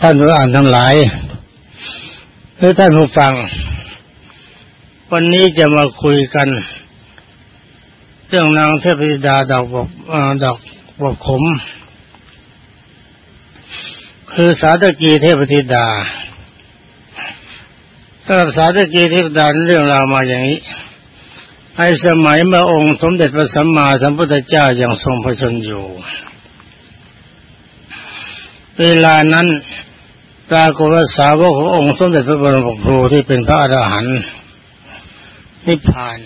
ท่านผู้อ่านทั้งหลายหรือท่านผู้ฟัง วันนี้จะมาคุยกัน เรื่องนางเทพธิดาดอกบกดอกบกขม คือสาตกีเทพธิดาสำหรับสาตกีเทพธิดาเรื่องราวมาอย่างนี้ไอ้สมัยเมื่อองค์สมเด็จพระสัมมาสัมพุทธเจ้ายังทรงพระชนอยู่ เวลานั้นปรากฏว่าสาวกขององค์สมเด็จพระบรมครูที่เป็นพระอรหันต์นิพพาน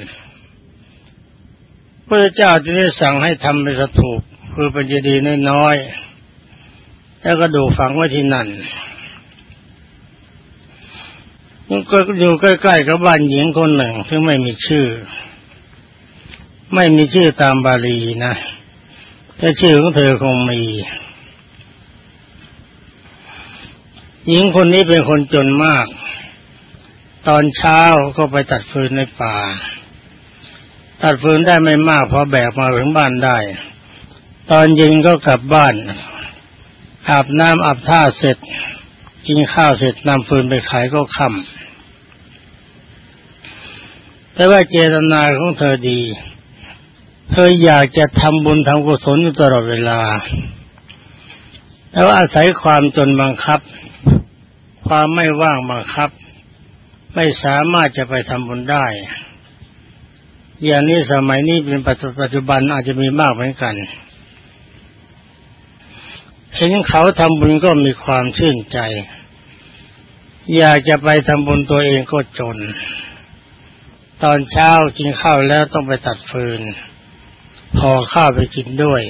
พระเจ้าจึงได้สั่งให้ทำเป็นสถูปคือเป็นเจดีย์น้อยๆแล้วก็ดูฝังไว้ที่นั่นก็อยู่ใกล้ๆกับบ้านหญิงคนหนึ่งซึ่งไม่มีชื่อ ไม่มีชื่อตามบาลีนะแต่ชื่อของเธอคงมี หญิงคนนี้เป็นคนจนมาก ตอนเช้าก็ไปตัดฟืนในป่า ตัดฟืนได้ไม่มากพอแบกมาถึงบ้านได้ ตอนเย็นก็กลับบ้าน อาบน้ำอาบท่าเสร็จ กินข้าวเสร็จนำฟืนไปขายก็ค่ำแต่ว่าเจตนาของเธอดี เธออยากจะทำบุญทำกุศลอยู่ตลอดเวลาแล้วอาศัยความจนบังคับ ความไม่ว่างบังคับ ไม่สามารถจะไปทำบุญได้ อย่างนี้สมัยนี้เป็นปัจจุบันอาจจะมีมากเหมือนกันเห็นเขาทำบุญก็มีความชื่นใจ อยากจะไปทำบุญตัวเองก็จน ตอนเช้ากินข้าวแล้วต้องไปตัดฟืน พอข้าวไปกินด้วย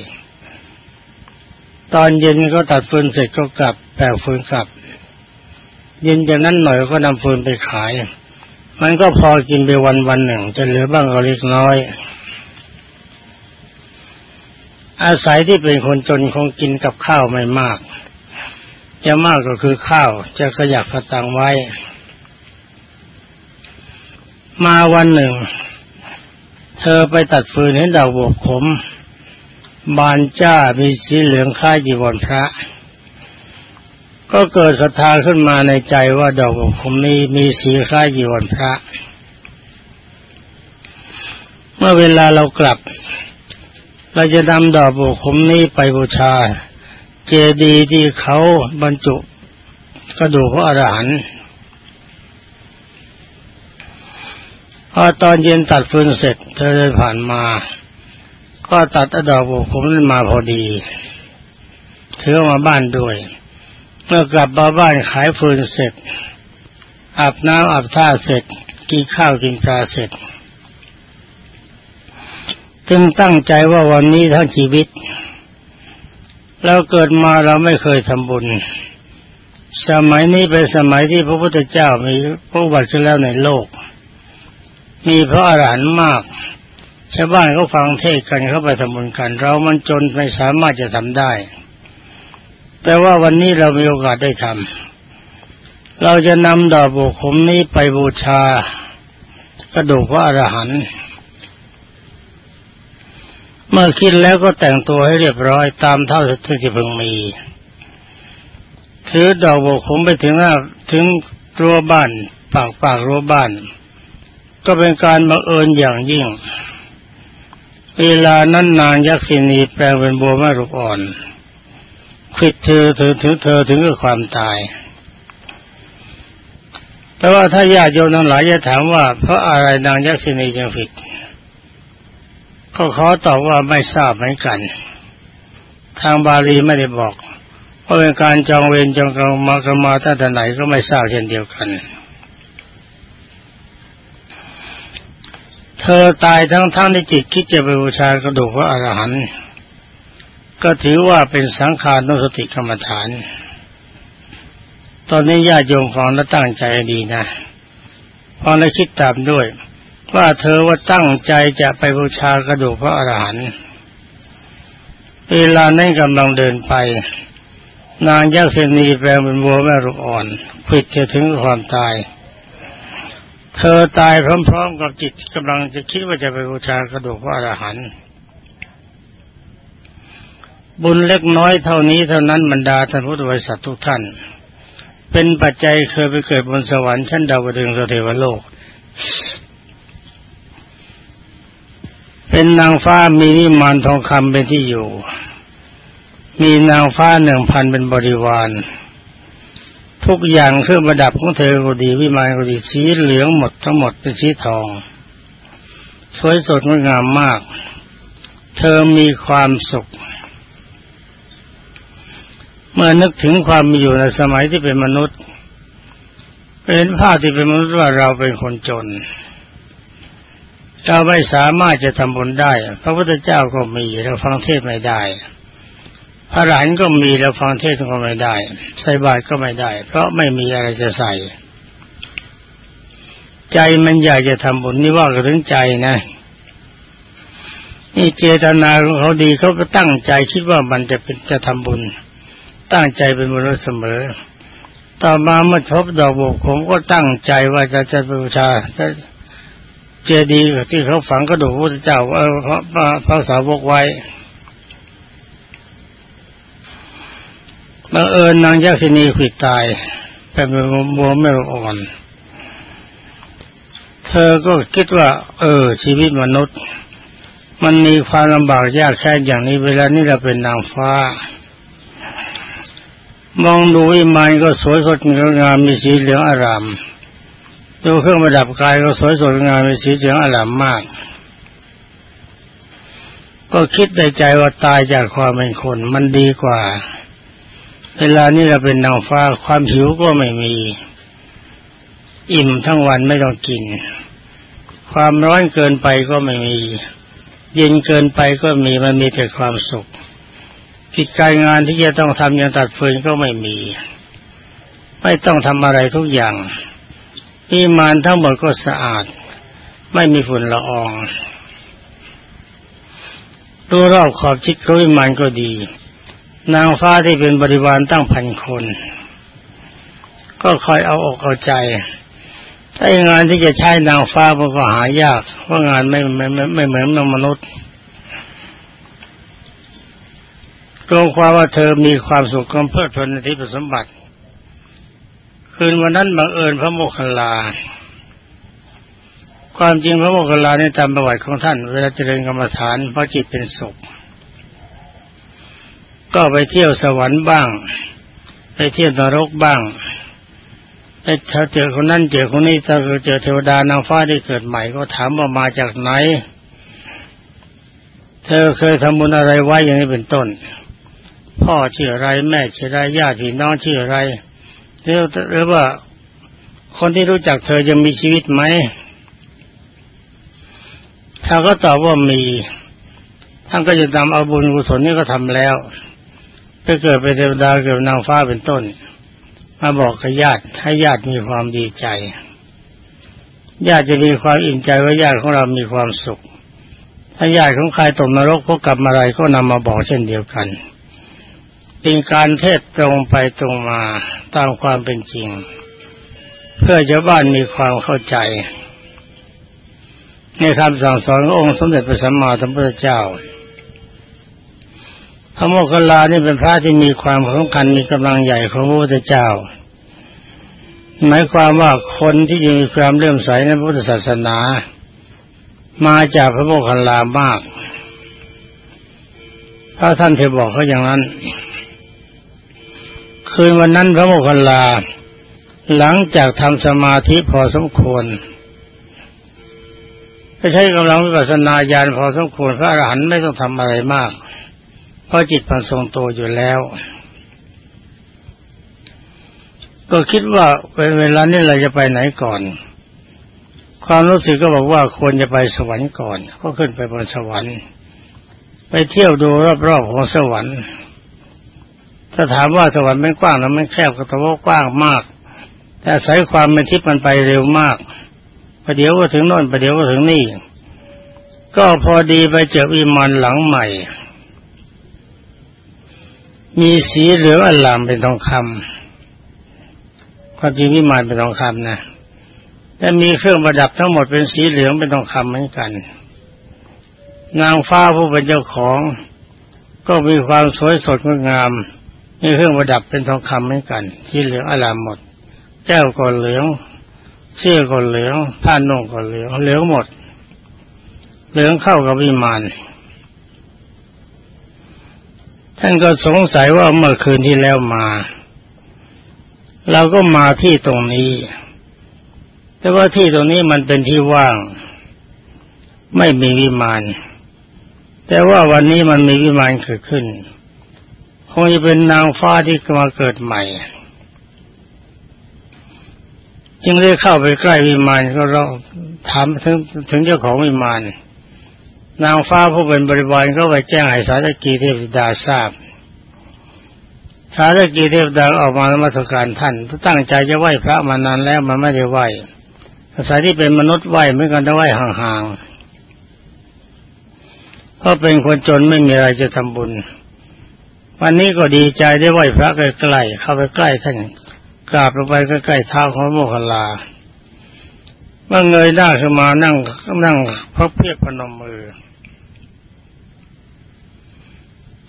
ตอนเย็นก็ตัดฟืนเสร็จก็กลับแปลฟืนกลับ เย็นจากนั้นหน่อยก็นำฟืนไปขาย มันก็พอกินไปวันวันหนึ่ง จะเหลือบ้างก็เล็กน้อย อาศัยที่เป็นคนจนคงกินกับข้าวไม่มาก จะมากก็คือข้าวจะขยักกระตังไว้ มาวันหนึ่ง เธอไปตัดฟืนเห็นดาวบกขม บานจ้ามีสีเหลืองคล้ายจีวรพระ ก็เกิดศรัทธาขึ้นมาในใจว่าดอกคมนี้มีสีคล้ายยีวนพระ เมื่อเวลาเรากลับ เราจะนำดอกบุคมนี้ไปบูชา เจดีย์ที่เขาบรรจุกระดูกพระอรหันต์พอตอนเย็นตัดฟืนเสร็จ เธอเดินผ่านมา ก็ตัดดอกบุคมนั้นมาพอดีเธอมาบ้านด้วย เมื่อกลับมาบ้านขายฟืนเสร็จอาบน้ำอาบท่าเสร็จ กินข้าวกินปลาเสร็จ จึงตั้งใจว่าวันนี้ทั้งชีวิตเราเกิดมาเราไม่เคยทำบุญ สมัยนี้เป็นสมัยที่พระพุทธเจ้ามีพระบัติขึ้นแล้วในโลก มีพระอรหันต์มากชาวบ้านเขาฟังเทศกันเขาไปทำบุญกัน เรามันจนไม่สามารถจะทำได้ แต่ว่าวันนี้เรามีโอกาสได้ทำเราจะนำดอกบุคมนี้ไปบูชากระดูกพระอรหันต์เมื่อคิดแล้วก็แต่งตัวให้เรียบร้อยตามเท่าที่พึงมี ถือดอกบุคมไปถึงหน้าถึงรั้วบ้านปากปากรั้วบ้าน ก็เป็นการบังเอิญอย่างยิ่ง เวลานั้นนางยักษินีแปลงเป็นบัวแม่รูปอ่อน คิดเธอถึงถึงเธอถึงกับความตาย แต่ว่าถ้าญาติโยมทั้งหลายจะถามว่า เพราะอะไรนางยักษินีจึงผิด ก็ขอตอบว่าไม่ทราบเหมือนกัน ทางบาลีไม่ได้บอก เพราะเป็นการจองเวรจองกรรมมากรมาตั้งแต่ไหนก็ไม่ทราบเช่นเดียวกัน เธอตายทั้งทั้งในจิตคิดจะไปบูชากระดูกพระอรหันต์ ก็ถือว่าเป็นสังขารนุสติกรรมฐาน ตอนนี้ญาติโยมฟังและตั้งใจดีนะฟังและคิดตามด้วย ว่าเธอว่าตั้งใจจะไปบูชากระดูกพระอรหันต์เวลานั้นกำลังเดินไป นางยักษ์เสนีแปลงเป็นวัวแม่ลูกอ่อนผิดจะถึงความตาย เธอตายพร้อมๆกับจิตกำลังจะคิดว่าจะไปบูชากระดูกพระอรหันต์ บุญเล็กน้อยเท่านี้เท่านั้นบรรดาท่านพุทธบริษัททุกท่าน เป็นปัจจัยเคยไปเกิดบนสวรรค์ชั้นดาวดึงสเทวโลก เป็นนางฟ้ามีนิมานทองคำเป็นที่อยู่ มีนางฟ้าหนึ่งพันเป็นบริวาร ทุกอย่างเครื่องประดับของเธอก็ดีวิมานก็ดีสีเหลืองหมดทั้งหมดเป็นสีทอง สวยสดงดงามมาก เธอมีความสุข เมื่อนึกถึงความมีอยู่ในสมัยที่เป็นมนุษย์ เป็นภาพที่เป็นมนุษย์ว่าเราเป็นคนจน เราไม่สามารถจะทำบุญได้ พระพุทธเจ้าก็มีเราฟังเทศไม่ได้ พระหลานก็มีเราฟังเทศก็ไม่ได้ ใส่บาตรก็ไม่ได้ เพราะไม่มีอะไรจะใส่ ใจมันอยากจะทำบุญนี่ว่ากันถึงใจนะนี่เจตนาของเขาดีเขาก็ตั้งใจคิดว่ามันจะเป็นจะทำบุญ ตั้งใจเป็นมนุษย์เสมอ ต่อมาเมื่อพบดอกบกผมก็ตั้งใจว่าจะจะบูชาเจดีย์ที่เขาฝังกระดูกพระเจ้าเออพระพระสาวกไว้บังเอิญนางยักษินีขิดตายเป็นบัวไม่อ่อน เธอก็คิดว่า เออ ชีวิตมนุษย์ มันมีความลำบากยากแค่อย่างนี้เวลานี้เราเป็นนางฟ้า มองดูวิมานก็สวยสดงดงามมีสีเหลืองอารามดูเครื่องประดับกายก็สวยสดงามมีสีเหลืองอารามมาก ก็คิดในใจว่าตายจากความเป็นคน มันดีกว่า เวลานี้เราเป็นนางฟ้าความหิวก็ไม่มี อิ่มทั้งวันไม่ต้องกิน ความร้อนเกินไปก็ไม่มี เย็นเกินไปก็มีมันมีแต่ความสุข กิจการงานที่จะต้องทำอย่างตัดฟืนก็ไม่มี ไม่ต้องทำอะไรทุกอย่างมีมานทั้งหมดก็สะอาด ไม่มีฝุ่นละอองดูรอบขอบชิดเขาวิมานก็ดี นางฟ้าที่เป็นบริวารตั้งพันคน ก็คอยเอาอกเอาใจถ้างานที่จะใช้นางฟ้ามันก็หายากเพราะงานไม่ไม่ไม่ไม่เหมือนมนุษย์ รวมความว่าเธอมีความสุขความเพลิดเพลินในที่สมบัติ คืนวันนั้นบังเอิญพระโมคคัลลา ความจริงพระโมคคัลลาในตามประวัติของท่าน เวลาเจริญกรรมฐานพระจิตเป็นสุข ก็ไปเที่ยวสวรรค์บ้าง ไปเที่ยวนรกบ้างไปเจอคนนั้นเจอคนนี้ถ้าเจอเทวดานางฟ้าที่เกิดใหม่ก็ถามว่ามาจากไหน เธอเคยทำบุญอะไรไว้อย่างนี้เป็นต้น พ่อชื่ออะไร แม่ชื่ออะไรญาติพี่น้องชื่ออะไรหรือหรือว่าคนที่รู้จักเธอยังมีชีวิตไหมถ้าก็ตอบว่ามีท่านก็จะนำเอาบุญกุศลนี้ก็ทำแล้วไปเกิดเป็นเทวดาเกิดนางฟ้าเป็นต้น มาบอกกับญาติให้ญาติมีความดีใจ ญาติจะมีความอิ่มใจว่าญาติของเรามีความสุข ถ้าญาติของใครตกนรกก็กลับมาอะไรก็นำมาบอกเช่นเดียวกัน เป็นการเทศตรงไปตรงมาตามความเป็นจริง เพื่อชาวบ้านมีความเข้าใจ ในคำสั่งสอนขององค์สมเด็จพระสัมมาสัมพุทธเจ้า พระโมคคัลลานี่เป็นพระที่มีความสำคัญมีกำลังใหญ่ของพระพุทธเจ้า หมายความว่าคนที่มีความเลื่อมใสในพระพุทธศาสนา มาจากพระโมคคัลลามาก ถ้าท่านเทบอกเขาอย่างนั้น คืนวันนั้นพระโมคคัลลา หลังจากทำสมาธิพอสมควรไม่ใช่กำลังวิปัสสนาญาณพอสมควรพระอรหันต์ไม่ต้องทำอะไรมาก เพราะจิตมันทรงตัวอยู่แล้ว ก็คิดว่าเวลานี้เราจะไปไหนก่อน ความรู้สึกก็บอกว่าควรจะไปสวรรค์ก่อน ก็ขึ้นไปบนสวรรค์ ไปเที่ยวดูรอบๆของสวรรค์ ถ้าถามว่าสวรรค์ไม่กว้างแล้วไม่แคบก็ตว่ากว้างมาก แต่สายความเป็นทิพย์มันไปเร็วมากประเดี๋ยวก็ถึงโน่นประเดี๋ยวก็ถึงนี่ ก็พอดีไปเจอวิมานหลังใหม่ มีสีเหลืองอลามเป็นทองคำความจริงวิมานเป็นทองคำนะแต่มีเครื่องประดับทั้งหมดเป็นสีเหลืองเป็นทองคำเหมือนกัน นางฟ้าผู้เป็นเจ้าของ ก็มีความสวยสดงดงาม มีเครื่องประดับเป็นทองคำเหมือนกัน ที่เหลืองอลามหมด แก้วก็เหลืองเสื้อก็เหลืองผ้านุ่งก็เหลืองเหลืองหมด เหลืองเข้ากับวิมานท่านก็สงสัยว่าเมื่อคืนที่แล้วมา เราก็มาที่ตรงนี้ แต่ว่าที่ตรงนี้มันเป็นที่ว่าง ไม่มีวิมาน แต่ว่าวันนี้มันมีวิมานเกิดขึ้น คงจะเป็นนางฟ้าที่มาเกิดใหม่ จึงได้เข้าไปใกล้วิมานก็เราถามถึงถึงเจ้าของวิมาน นางฟ้าผู้เป็นบริวารก็ไปแจ้งให้สาธกีเทพดาทราบสาธกีเทพดาออกมานมัสการท่านตั้งใจจะไหว้พระมานานแล้วมันไม่ได้ไหว้อาศัยที่เป็นมนุษย์ไหว้ไม่กันจะไหว้ห่างๆ เพราะเป็นคนจนไม่มีอะไรจะทำบุญ วันนี้ก็ดีใจได้ไหวพระใกล้ๆเข้าไปใกล้ท่านกราบลงไปใกล้ๆเท้าของโมคคลาเมื่อเงยหน้าขึ้นมานั่งนั่งพระเพียบพนมมือ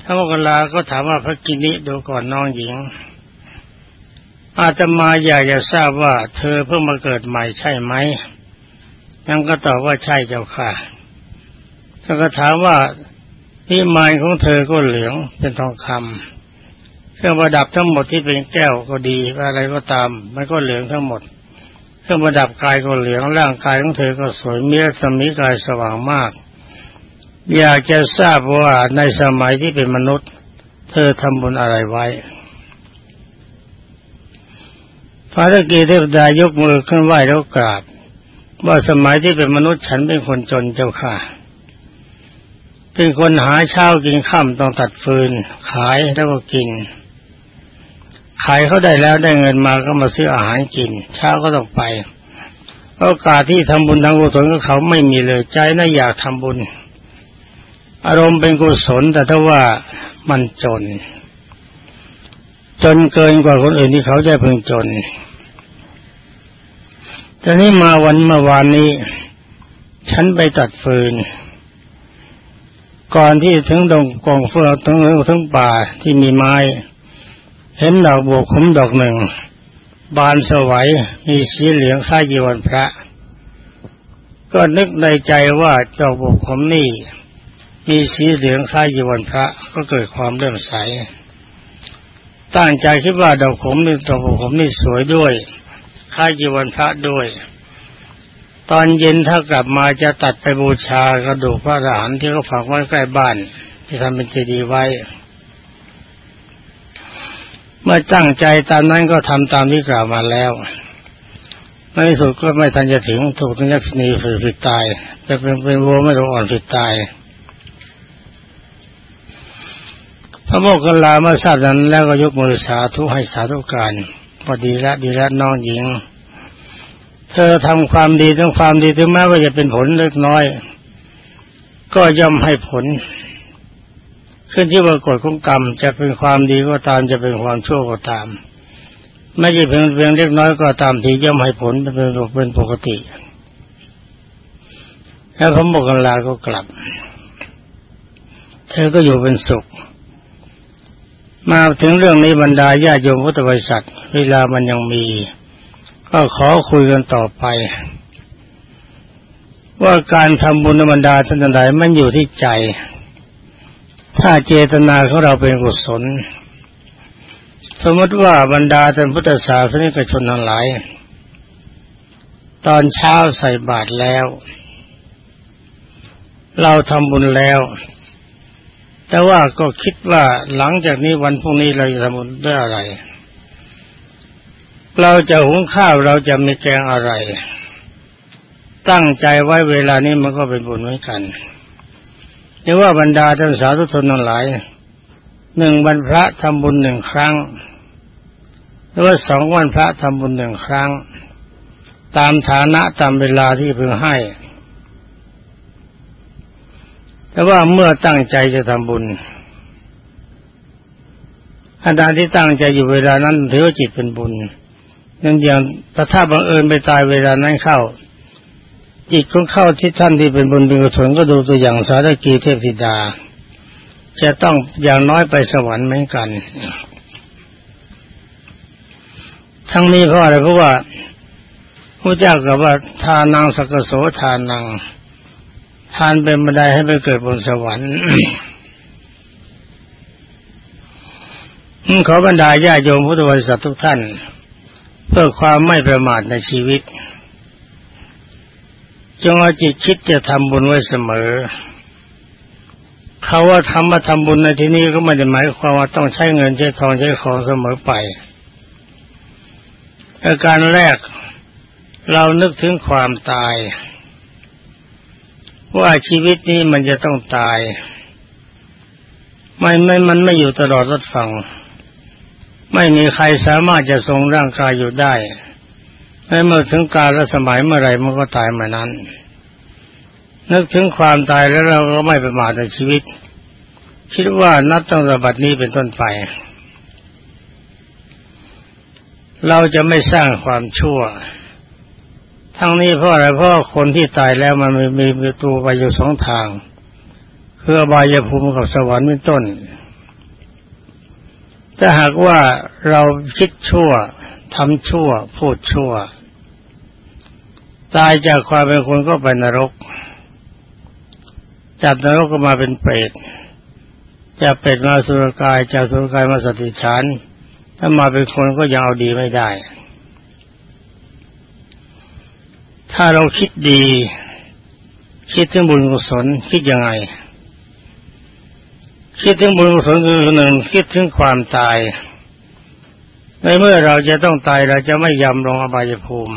ท้าโมคคลาก็ถามว่าพระกินิดูก่อนน้องหญิง อาตมาอยากจะทราบว่าเธอเพิ่งมาเกิดใหม่ใช่ไหมยังก็ตอบว่าใช่เจ้าค่ะท่านก็ถามว่า พิมานของเธอก็เหลืองเป็นทองคำเครื่องประดับทั้งหมดที่เป็นแก้วก็ดีอะไรก็ตาม มันก็เหลืองทั้งหมด เครื่องประดับกายก็เหลืองร่างกายของเธอก็สวยเมียสมีกายสว่างมาก อยากจะทราบว่าในสมัยที่เป็นมนุษย์ เธอทำบุญอะไรไว้พระตะกีเทพดายกมือขึ้นไหวแล้วกราบว่าสมัยที่เป็นมนุษย์ฉันเป็นคนจนเจ้าค่ะ เป็นคนหาเช้ากินข้ามต้องตัดฟืน ขายแล้วก็กิน ขายเขาได้แล้วได้เงินมาก็มาซื้ออาหารกิน เช้าก็ต้องไปโอกาสที่ทำบุญทางกุศลกับเขาไม่มีเลยใจน่าอยากทำบุญ อารมณ์เป็นกุศลแต่ถ้าว่ามันจน จนเกินกว่าคนอื่นที่เขาจะพึงจนแต่นี้มาวันเมื่อวานนี้ ฉันไปตัดฟืน ก่อนที่ถึงดงกองเฟือถึงถึงป่าที่มีไม้ เห็นดอกบัวคุ้มดอกหนึ่ง บานสวัยมีสีเหลืองคล้ายยีวันพระ ก็นึกในใจว่าดอกบัวคุ้มนี่มีสีเหลืองคล้ายยีวันพระ ก็เกิดความเลื่มใส ตั้งใจคิดว่าดอกขมนี่ดอกบัวขมนี่สวยด้วยคล้ายยีวันพระด้วย ตอนเย็นถ้ากลับมาจะตัดไปบูชากระดูกพระอรหันต์ที่เขาฝังไว้ใกล้บ้าน ที่ทำเป็นเจดีย์ไว้ เมื่อตั้งใจตามนั้นก็ทำตามที่กล่าวมาแล้วในสุดก็ไม่ทันจะถึงถูกทังยักษ์นีฝืนผิดตายจะเป็นเป็นวัวไม่ต้องอ่อนผิดตาย พระโมกขลาเมื่อทราบนั้นแล้วก็ยกมือสาธุให้สาธุการพอดีแล้วดีแล้วน้องหญิง เธอทำความดีทั้งความดีถึงแม้ว่าจะเป็นผลเล็กน้อย ก็ย่อมให้ผล ขึ้นที่ว่ากฎของกรรม จะเป็นความดีก็ตามจะเป็นความชั่วก็ตาม ไม่ใช่เพียงเพียงเล็กน้อยก็ตามที่ย่อมให้ผลเป็นเป็นปกติแล้วพระโมกขลาก็กลับ เธอก็อยู่เป็นสุข มาถึงเรื่องนี้บรรดาญาโยมพุทธบริษัท เวลามันยังมี ก็ขอคุยกันต่อไป ว่าการทำบุญบรรดาท่านใดมันอยู่ที่ใจ ถ้าเจตนาของเราเป็นกุศล สมมติว่าบรรดาท่านพุทธศาสนิกชนทั้งหลาย ตอนเช้าใส่บาตรแล้ว เราทำบุญแล้ว แต่ว่าก็คิดว่าหลังจากนี้วันพรุ่งนี้เราจะทำบุญด้วยอะไร เราจะหุงข้าวเราจะมีแกงอะไร ตั้งใจไว้เวลานี้มันก็เป็นบุญเหมือนกันเรียกว่าบรรดาท่านสาธุชนทั้งหลายหนึ่งวันพระทำบุญหนึ่งครั้งหรือว่าสองวันพระทำบุญหนึ่งครั้ง ตามฐานะตามเวลาที่พึงให้ แต่ว่าเมื่อตั้งใจจะทำบุญอาจารย์ที่ตั้งใจอยู่เวลานั้นถือว่าจิตเป็นบุญ นั่นอย่างแต่ถ้าบังเอิญไปตายเวลานั้นเข้า จิตของเข้าที่ท่านที่เป็นบุญเป็นกุศลก็ดูตัวอย่างสารกีเทพธิดา จะต้องอย่างน้อยไปสวรรค์เหมือนกัน ทั้งนี้เพราะอะไรเพราะว่าพระเจ้ากับว่าทานังสกโสทานัง ทานเป็นบันไดให้ไปเกิดบนสวรรค์ขอบรรดาญาโยมพุทธบริษัททุกท่าน เพื่อความไม่ประมาทในชีวิต จงเอาจิตคิดจะทำบุญไว้เสมอเขาว่าทำมาทำบุญในที่นี้ก็ไม่ได้หมายความว่าต้องใช้เงินใช้ทองใช้ของเสมอไปอาการแรกเรานึกถึงความตาย ว่าชีวิตนี้มันจะต้องตาย ไม่ไม่มันไม่อยู่ตลอดรถฟัง ไม่มีใครสามารถจะทรงร่างกายอยู่ได้ไม่เมื่อถึงกาลและสมัยเมื่อไรมันก็ตายเมื่อนั้น นึกถึงความตายแล้วเราก็ไม่ประมาทในชีวิต คิดว่านับตั้งแต่บัดนี้เป็นต้นไป เราจะไม่สร้างความชั่ว ทั้งนี้เพราะอะไรเพราะคนที่ตายแล้วมันมีมีประตูไปอยู่สองทางคืออบายภูมิกับสวรรค์เป็นต้น ถ้าหากว่าเราคิดชั่วทำชั่ว พูดชั่ว ตายจากความเป็นคนก็ไปนรก จากนรกก็มาเป็นเปรตจะเป็ดมาสุรกายจากสุรกายมาสติฉันถ้ามาเป็นคนก็ยังเอาดีไม่ได้ ถ้าเราคิดดี คิดถึงบุญกุศลคิดยังไง คิดถึงบุญกุศลคือหนึ่งคิดถึงความตาย ในเมื่อเราจะต้องตายเราจะไม่ยำลงอบายภูมิ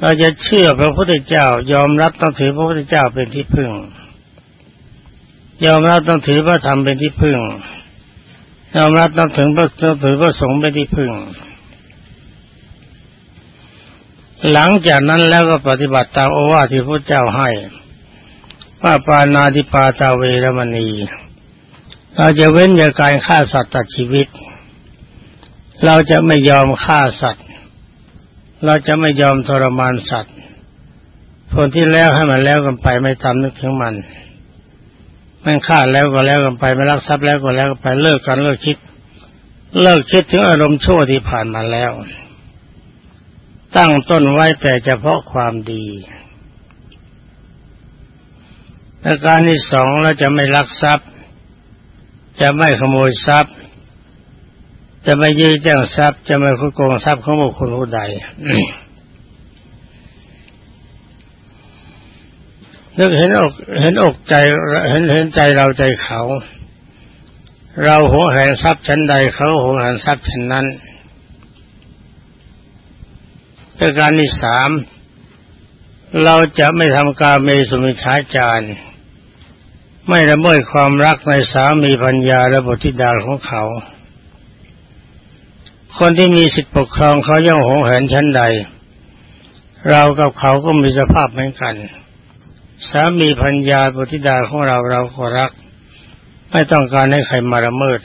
เราจะเชื่อพระพุทธเจ้ายอมรับต้องถือพระพุทธเจ้าเป็นที่พึ่ง ยอมรับต้องถือพระธรรมเป็นที่พึ่ง ยอมรับต้องถึงพระต้องถือพระสงฆ์เป็นที่พึ่ง หลังจากนั้นแล้วก็ปฏิบัติตามโอวาทที่พระเจ้าให้ ว่าปานาติปาตาเวรมณี เราจะเว้นจากการฆ่าสัตว์ตัดชีวิต เราจะไม่ยอมฆ่าสัตว์ เราจะไม่ยอมทรมานสัตว์คนที่แล้วให้มันแล้วกันไปไม่ทำนึกถึงมันมันฆ่าแล้วก็แล้วกันไปไม่รักทรัพย์แล้วก็แล้วกันไปเลิกกันเลิกคิด เลิกคิดถึงอารมณ์ชั่วที่ผ่านมาแล้ว ตั้งต้นไว้แต่เฉพาะความดี และการที่สองเราจะไม่ลักทรัพย์ จะไม่ขโมยทรัพย์ จะไม่ยื้อแจ้งทรัพย์ จะไม่คุโกงทรัพย์ของบุคคลผู้ใดนึกเห็นอกเห็นอกใจเห็นเห็นใจเราใจเขา เราหัวแหนทรัพย์ชั้นใดเขาหัวแหนทรัพย์ชั้นนั้นประการที่สามเราจะไม่ทำการเมสุมิชาจาร ไม่ละเมิดความรักในสามีพัญญาและบุตรธิดาของเขา คนที่มีสิทธิปกครองเขาย่อมหงแหนชั้นใด เรากับเขาก็มีสภาพเหมือนกัน สามีพัญญาบุตรธิดาของเราเราก็รัก ไม่ต้องการให้ใครมาละเมิด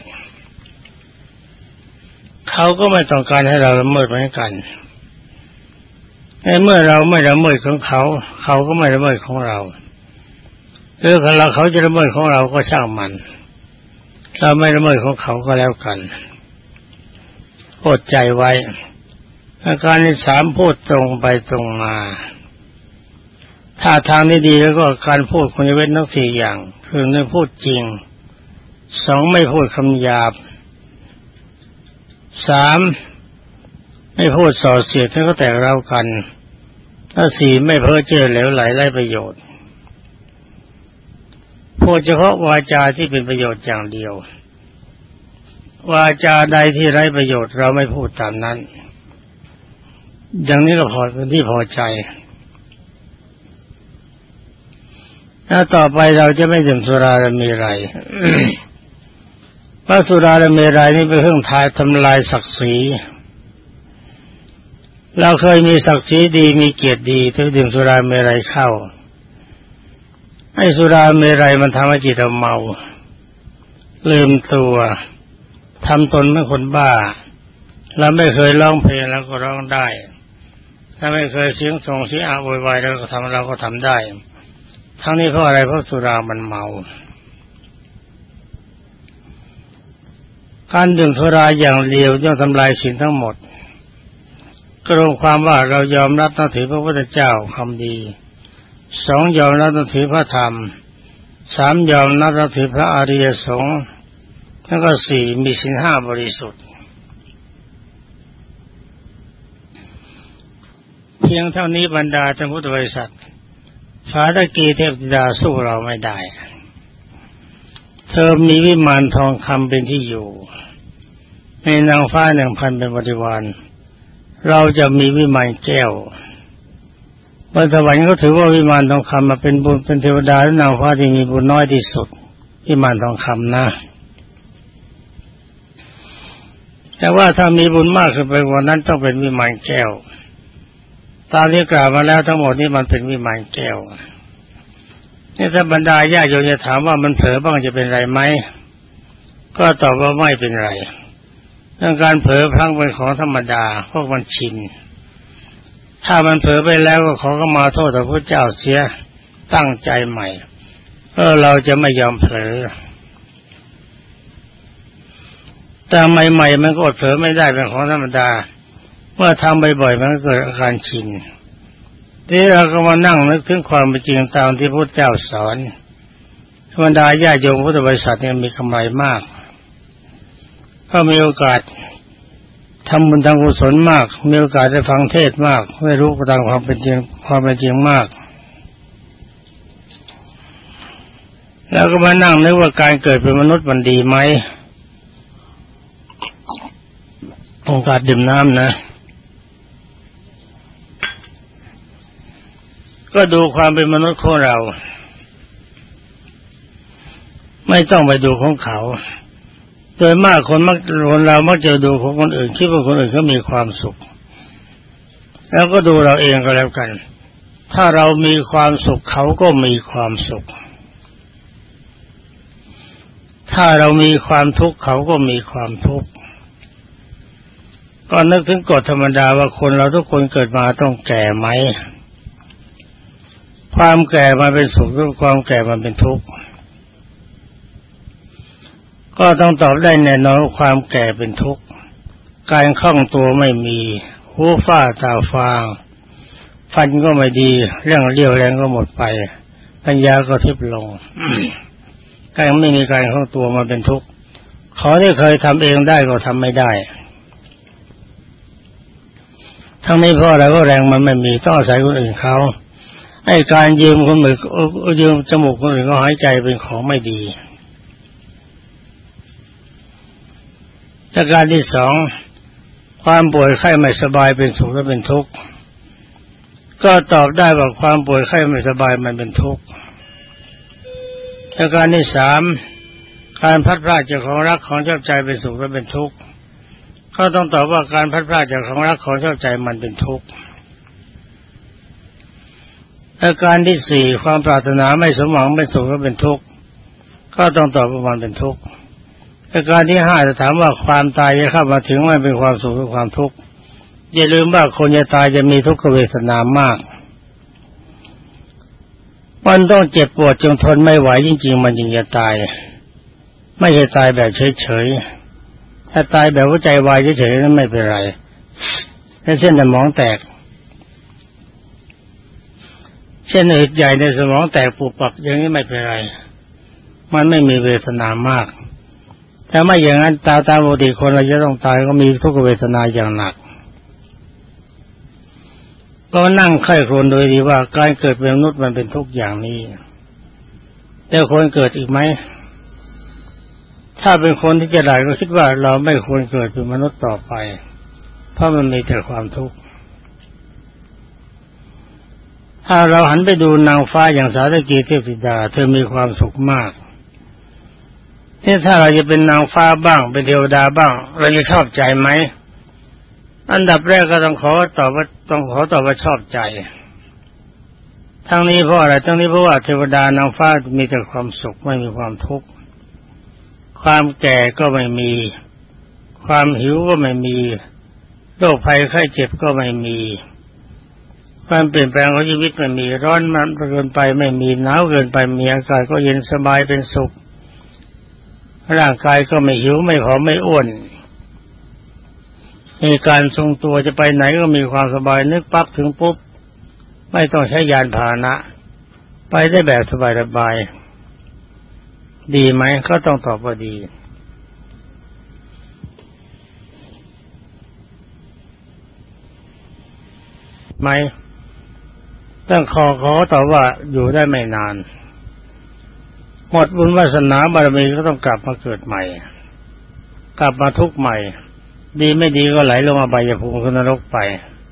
เขาก็ไม่ต้องการให้เราละเมิดเหมือนกันเมื่อเราไม่ละเมิดของเขา เขาก็ไม่ละเมิดของเรา หรือเราเขาจะละเมิดของเราก็ช่างมัน เราไม่ละเมิดของเขาก็แล้วกันอดใจไว้ อาการที่สามพูดตรงไปตรงมา ถ้าทางนี้ดีแล้วก็การพูดคนจะเว้นทั้งสี่อย่าง คือหนึ่งพูดจริง สองไม่พูดคำหยาบ สามไม่พูดส่อเสียดให้เขาแตกเรากัน ถ้าสี่ไม่เพ้อเจ้อเหลวไหลไร้ประโยชน์ พูดเฉพาะวาจาที่เป็นประโยชน์อย่างเดียว วาจาใดที่ไร้ประโยชน์เราไม่พูดตามนั้น อย่างนี้ก็พอเป็นที่พอใจถ้าต่อไปเราจะไม่ดื่มสุราและมีไรพระสุราและมีไรนี่เป็นเครื่องทายทำลายศักดิ์ศรีเราเคยมีศักดิ์ศรีดีมีเกียรติดีถึงดื่มสุราเมรัยเข้า ไอ้สุราเมรัยมันทำให้จิตเราเมา ลืมตัวทำตนเป็นคนบ้าเราไม่เคยร้องเพลงเราก็ร้องได้ ถ้าไม่เคยเสียงส่งเสียงอาวยวายเราก็ทำเราก็ทำได้ ทั้งนี้เพราะอะไรเพราะสุรามันเมา การดื่มสุราอย่างเดียวย่อมทำลายสิ่งทั้งหมด กระงความว่าเรายอมรับนับถือพระพุทธเจ้าคำดี สองยอมรับนับถือพระธรรมสามยอมรับนับถือพระอริยสงฆ์แล้วก็สี่มีสินห้าบริสุทธิ์ เพียงเท่านี้บรรดาท่านพุทธบริษัทสาตะกีเทพดาสู้เราไม่ได้ เธอมีวิมานทองคำเป็นที่อยู่ในนางฟ้าหนึ่งพันเป็นบริวาร เราจะมีวิมานแก้ว บนสวรรค์เขาถือว่าวิมานทองคำมาเป็นบุญเป็นเทวดาและนางฟ้าที่มีบุญน้อยที่สุด วิมานทองคำนะ แต่ว่าถ้ามีบุญมากขึ้นไปกว่านั้นต้องเป็นวิมานแก้ว ตามที่กล่าวมาแล้วทั้งหมดนี้มันเป็นวิมานแก้วนี่ถ้าบรรดาญาโยมจะถามว่ามันเผลอบ้างจะเป็นไรไหมก็ตอบว่าไม่เป็นไรเรื่องการเผลอพลั้งเป็นของธรรมดาพวกมันชิน ถ้ามันเผลอไปแล้วก็ขอก็มาโทษต่อพระเจ้าเสียตั้งใจใหม่เออเราจะไม่ยอมเผลอ แต่ใหม่ๆมันก็อดเผลอไม่ได้เป็นของธรรมดา เมื่อทำบ่อยๆมันก็เกิดอาการชินที่เราก็มานั่งนึกถึงความเป็นจริงตามที่พระเจ้าสอนธรรมดาญาโยมพุทธบริษัทเนี่ยมีกำไรมาก ก็มีโอกาส ทำบุญทางกุศลมาก มีโอกาสได้ฟังเทศมากได้รู้ตามความเป็นจริงความเป็นจริงมาก แล้วก็มานั่งนึกว่าการเกิดเป็นมนุษย์มันดีไหมโอกาสดื่มน้ำนะ ก็ดูความเป็นมนุษย์ของเรา ไม่ต้องไปดูของเขา โดยมากคนมักคนเรามักจะดูของคนอื่นคิดว่าคนอื่นเขามีความสุข แล้วก็ดูเราเองก็แล้วกัน ถ้าเรามีความสุขเขาก็มีความสุข ถ้าเรามีความทุกข์เขาก็มีความทุกข์ก็นึกถึงกฎธรรมดาว่าคนเราทุกคนเกิดมาต้องแก่ไหม ความแก่มาเป็นสุขหรือความแก่มันเป็นทุกข์ ก็ต้องตอบได้แน่นอนความแก่เป็นทุกข์ การคล่องตัวไม่มีหูฝ้าตาฟาง ฟันก็ไม่ดีเรื่องเลี้ยวแรงก็หมดไป ปัญญาก็ทิบลงการไม่มีการคล่องตัวมาเป็นทุกข์ขอที่เคยทำเองได้ก็ทำไม่ได้ทั้งนี้เพราะอะไรก็แรงมันไม่มีต้องอาศัยคนอื่นเขาไอ้การยืมคนอื่นยืมจมูกคนอื่นก็หายใจเป็นของไม่ดี ประการที่สองความป่วยไข้ไม่สบายเป็นสุขและเป็นทุกข์ก็ตอบได้ว่าความป่วยไข้ไม่สบายมันเป็นทุกข์ประการที่สามการพัดพลาดจากของรักของชอบใจเป็นสุขและเป็นทุกข์ก็ต้องตอบว่าการพัดพลาดจากของรักของชอบใจมันเป็นทุกข์อาการที่สี่ความปรารถนาไม่สมหวังเป็นสุขและเป็นทุกข์ก็ต้องตอบว่ามันเป็นทุกข์ ประการที่ห้าจะถามว่าความตายจะเข้ามาถึงมันเป็นความสุขหรือความทุกข์อย่าลืมว่าคนจะตายจะมีทุกขเวทนามาก มันต้องเจ็บปวดจนทนไม่ไหวจริง ๆ มันจึงจะตาย ไม่ใช่ตายแบบเฉยๆถ้าตายแบบหัวใจวายเฉยๆนั้นไม่เป็นไรแค่เส้นสมองแตกเช่นอึดใหญ่ในสมองแตกปุบปับอย่างนี้ไม่เป็นไร มันไม่มีเวทนามาก ถ้าไม่อย่างนั้นตาตามปกติคนเราจะต้องตายก็มีทุกขเวทนาอย่างหนัก ก็นั่งไข้ครวนโดยดีว่าการเกิดเป็นมนุษย์มันเป็นทุกอย่างนี้ แต่คนเกิดอีกไหม ถ้าเป็นคนที่จะได้ก็คิดว่าเราไม่ควรเกิดเป็นมนุษย์ต่อไป เพราะมันมีแต่ความทุกข์ถ้าเราหันไปดูนางฟ้าอย่างสาธกีเทพธิดา เธอมีความสุขมาก นี่ถ้าเราจะเป็นนางฟ้าบ้าง เป็นเทวดาบ้าง เราจะชอบใจไหมอันดับแรกก็ต้องขอตอบว่าต้องขอตอบว่าชอบใจ ทั้งนี้เพราะอะไรทั้งนี้เพราะว่าเทวดานางฟ้ามีแต่ความสุขไม่มีความทุกข์ความแก่ก็ไม่มี ความหิวก็ไม่มีโรคภัยไข้เจ็บก็ไม่มี ความเปลี่ยนแปลงของชีวิตไม่มีร้อนมันเกินไปไม่มีหนาวเกินไปมีอากาศก็เย็นสบายเป็นสุข ร่างกายก็ไม่หิวไม่ผอมไม่อ้วน มีการทรงตัวจะไปไหนก็มีความสบายนึกปั๊บถึงปุ๊บ ไม่ต้องใช้ยานพาหนะ ไปได้แบบสบายๆดีไหมก็ต้องตอบว่าดี ไหมต้องขอขอตอบว่าอยู่ได้ไม่นาน หมดบุญวาสนาบารมีก็ต้องกลับมาเกิดใหม่ กลับมาทุกข์ใหม่ ดีไม่ดีก็ไหลลงมาใบยภูมินรกไป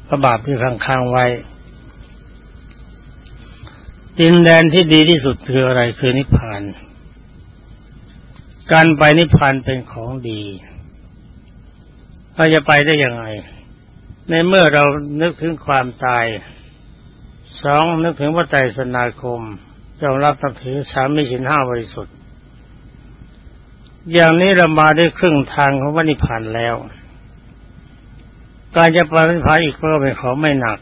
พระบาปที่ค้างๆไว้ดินแดนที่ดีที่สุดคืออะไรคือนิพพาน การไปนิพพานเป็นของดีเราจะไปได้ยังไง ในเมื่อเรานึกถึงความตาย สองนึกถึงว่าไตรสนาคม ยอมรับนับถือสามมิชินห้าบริสุทธิ์ อย่างนี้เรามาได้ครึ่งทางของวันิพานแล้ว การจะไปนิพพานอีกก็เป็นของไม่หนัก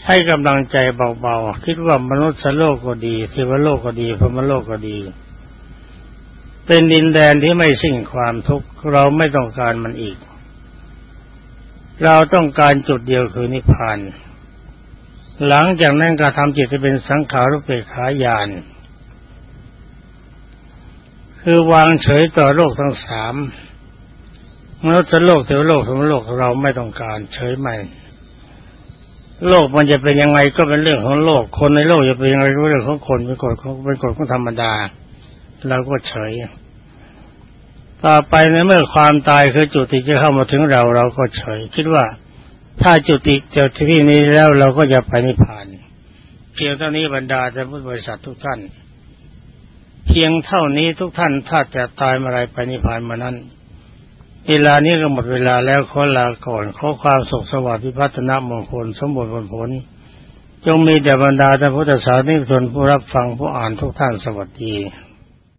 ใช้กำลังใจเบาๆ คิดว่ามนุษย์โลกก็ดีเทวโลกก็ดีพรหมโลกก็ดี เป็นดินแดนที่ไม่สิ้นความทุกข์เราไม่ต้องการมันอีก เราต้องการจุดเดียวคือนิพพาน หลังจากนั้นก็ทำจิตให้เป็นสังขารุเปขายาน คือวางเฉยต่อโลกทั้งสามมนุษย์โลกเทวโลกสมโลกเราไม่ต้องการ เฉยไม่ โลกมันจะเป็นยังไงก็เป็นเรื่องของโลก คนในโลกจะเป็นยังไงรู้เรื่องของคนเป็นกฎของเป็นกฎของธรรมดาเราก็เฉย ต่อไปในเมื่อความตายคือจุดที่จะเข้ามาถึงเราเราก็เฉย คิดว่า ถ้าจุติเจอที่นี้แล้วเราก็จะไปนิพพาน เพียงเท่านี้บรรดาท่านพุทธบริษัททุกท่าน เพียงเท่านี้ทุกท่านถ้าจะตายเมื่อไรไปนิพพานมานั้น เวลานี้ก็หมดเวลาแล้วขอลาก่อนขอความสุขสวัสดิ์พิพัฒนามงคลสมบูรณ์ผลผล จงมีแด่บรรดาท่านพุทธศาสนิกชนผู้รับฟังผู้อ่านทุกท่านสวัสดี